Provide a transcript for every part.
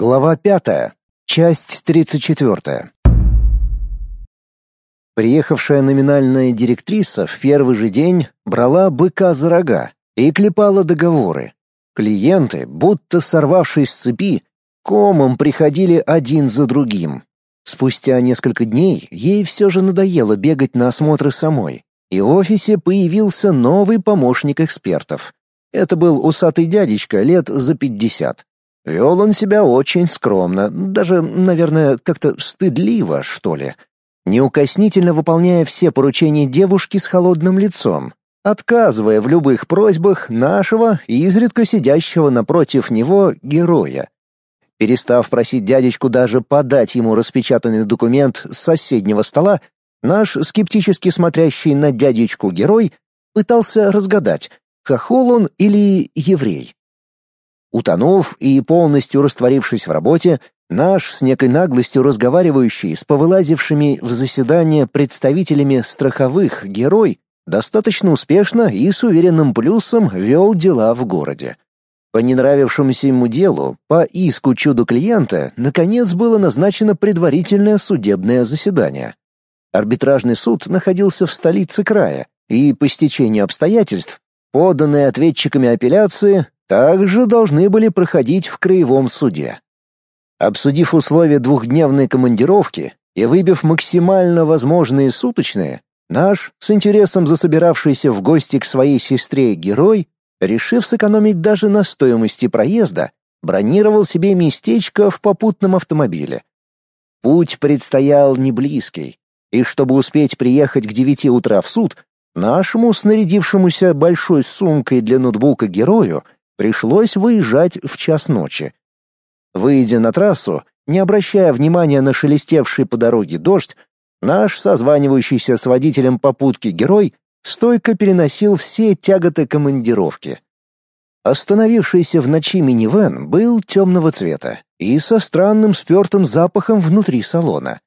Глава пятая. Часть тридцать четвертая. Приехавшая номинальная директриса в первый же день брала быка за рога и клепала договоры. Клиенты, будто сорвавшись с цепи, комом приходили один за другим. Спустя несколько дней ей все же надоело бегать на осмотры самой, и в офисе появился новый помощник экспертов. Это был усатый дядечка лет за пятьдесят. Вел он себя очень скромно, даже, наверное, как-то стыдливо, что ли. Неукоснительно выполняя все поручения девушки с холодным лицом, отказывая в любых просьбах нашего и изредка сидящего напротив него героя. Перестав просить дядечку даже подать ему распечатанный документ с соседнего стола, наш скептически смотрящий на дядечку герой пытался разгадать, хохол он или еврей. Утонув и полностью растворившись в работе, наш с некой наглостью разговаривающий с повылазившими в заседание представителями страховых герой достаточно успешно и с уверенным плюсом вел дела в городе. По ненравившемуся ему делу, по иску чуду клиента, наконец было назначено предварительное судебное заседание. Арбитражный суд находился в столице края, и по стечению обстоятельств поданные ответчиками апелляции также должны были проходить в краевом суде. Обсудив условия двухдневной командировки и выбив максимально возможные суточные, наш, с интересом засобиравшийся в гости к своей сестре герой, решив сэкономить даже на стоимости проезда, бронировал себе местечко в попутном автомобиле. Путь предстоял не близкий, и чтобы успеть приехать к девяти утра в суд, нашему снарядившемуся большой сумкой для ноутбука герою — Пришлось выезжать в час ночи. Выйдя на трассу, не обращая внимания на шелестевший по дороге дождь, наш созванивающийся с водителем попутки герой стойко переносил все тяготы командировки. Остановившийся в ночи минивэн был темного цвета и со странным спертым запахом внутри салона.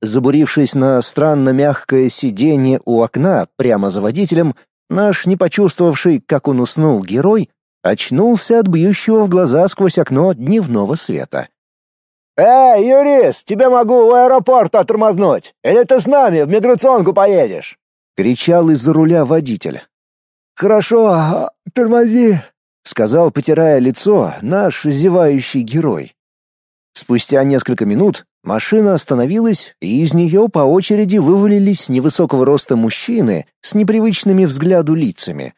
Забурившись на странно мягкое сиденье у окна прямо за водителем, наш не почувствовавший, как он уснул, герой Очнулся от бьющего в глаза сквозь окно дневного света. «Эй, юрист, тебя могу у аэропорта тормознуть! Или ты с нами в миграционку поедешь?» — кричал из-за руля водитель. «Хорошо, а, тормози», — сказал, потирая лицо, наш зевающий герой. Спустя несколько минут машина остановилась, и из нее по очереди вывалились невысокого роста мужчины с непривычными взгляду лицами.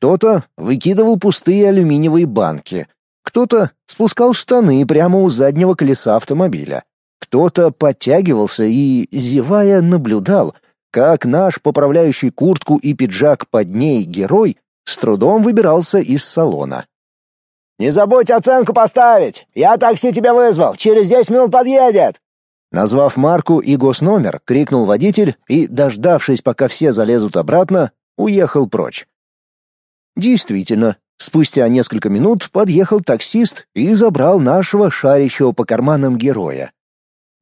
Кто-то выкидывал пустые алюминиевые банки, кто-то спускал штаны прямо у заднего колеса автомобиля, кто-то подтягивался и, зевая, наблюдал, как наш поправляющий куртку и пиджак под ней герой с трудом выбирался из салона. «Не забудь оценку поставить! Я такси тебя вызвал! Через десять минут подъедет!» Назвав марку и госномер, крикнул водитель и, дождавшись, пока все залезут обратно, уехал прочь. Действительно, спустя несколько минут подъехал таксист и забрал нашего шарящего по карманам героя.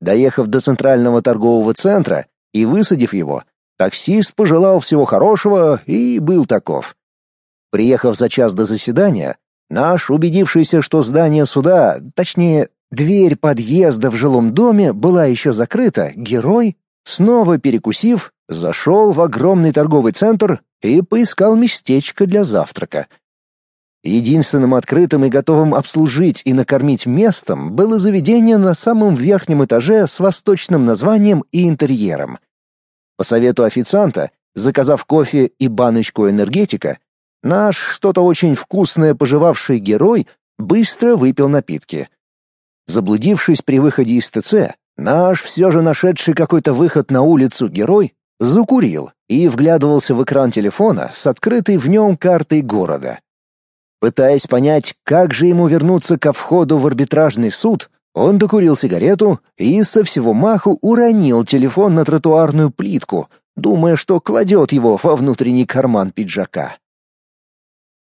Доехав до центрального торгового центра и высадив его, таксист пожелал всего хорошего и был таков. Приехав за час до заседания, наш, убедившийся, что здание суда, точнее, дверь подъезда в жилом доме была еще закрыта, герой, снова перекусив, зашел в огромный торговый центр и поискал местечко для завтрака. Единственным открытым и готовым обслужить и накормить местом было заведение на самом верхнем этаже с восточным названием и интерьером. По совету официанта, заказав кофе и баночку энергетика, наш что-то очень вкусное пожевавший герой быстро выпил напитки. Заблудившись при выходе из ТЦ, наш все же нашедший какой-то выход на улицу герой закурил и вглядывался в экран телефона с открытой в нем картой города. Пытаясь понять, как же ему вернуться ко входу в арбитражный суд, он докурил сигарету и со всего маху уронил телефон на тротуарную плитку, думая, что кладет его во внутренний карман пиджака.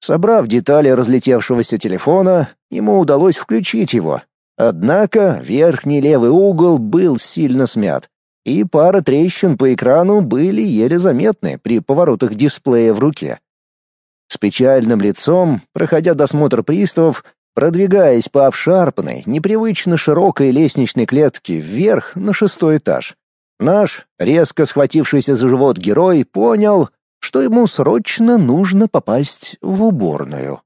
Собрав детали разлетевшегося телефона, ему удалось включить его. Однако верхний левый угол был сильно смят, и пара трещин по экрану были еле заметны при поворотах дисплея в руке. С печальным лицом, проходя досмотр приставов, продвигаясь по обшарпанной, непривычно широкой лестничной клетке вверх на шестой этаж, наш, резко схватившийся за живот герой, понял, что ему срочно нужно попасть в уборную.